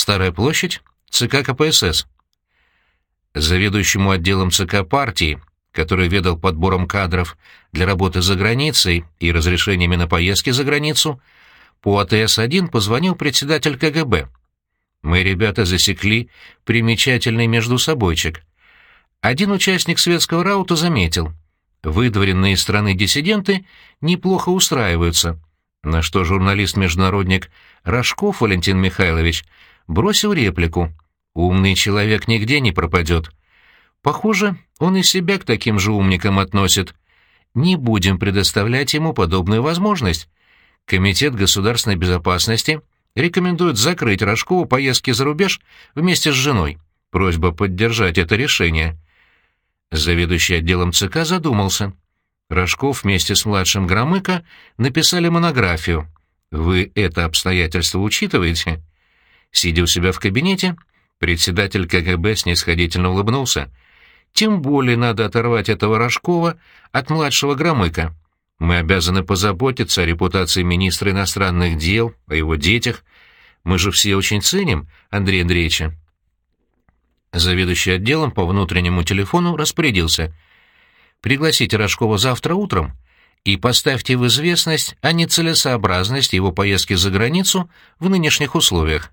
Старая площадь, ЦК КПСС. Заведующему отделом ЦК партии, который ведал подбором кадров для работы за границей и разрешениями на поездки за границу, по АТС-1 позвонил председатель КГБ. Мы, ребята, засекли примечательный между собойчик. Один участник светского раута заметил. Выдворенные из страны диссиденты неплохо устраиваются. На что журналист-международник Рожков Валентин Михайлович бросил реплику. «Умный человек нигде не пропадет». Похоже, он и себя к таким же умникам относит. Не будем предоставлять ему подобную возможность. Комитет государственной безопасности рекомендует закрыть Рожкову поездки за рубеж вместе с женой. Просьба поддержать это решение. Заведующий отделом ЦК задумался. Рожков вместе с младшим Громыко написали монографию. Вы это обстоятельство учитываете? Сидя у себя в кабинете, председатель КГБ снисходительно улыбнулся. Тем более надо оторвать этого Рожкова от младшего Громыка. Мы обязаны позаботиться о репутации министра иностранных дел, о его детях. Мы же все очень ценим Андрея Андреевича. Заведующий отделом по внутреннему телефону распорядился. «Пригласите Рожкова завтра утром и поставьте в известность о нецелесообразности его поездки за границу в нынешних условиях».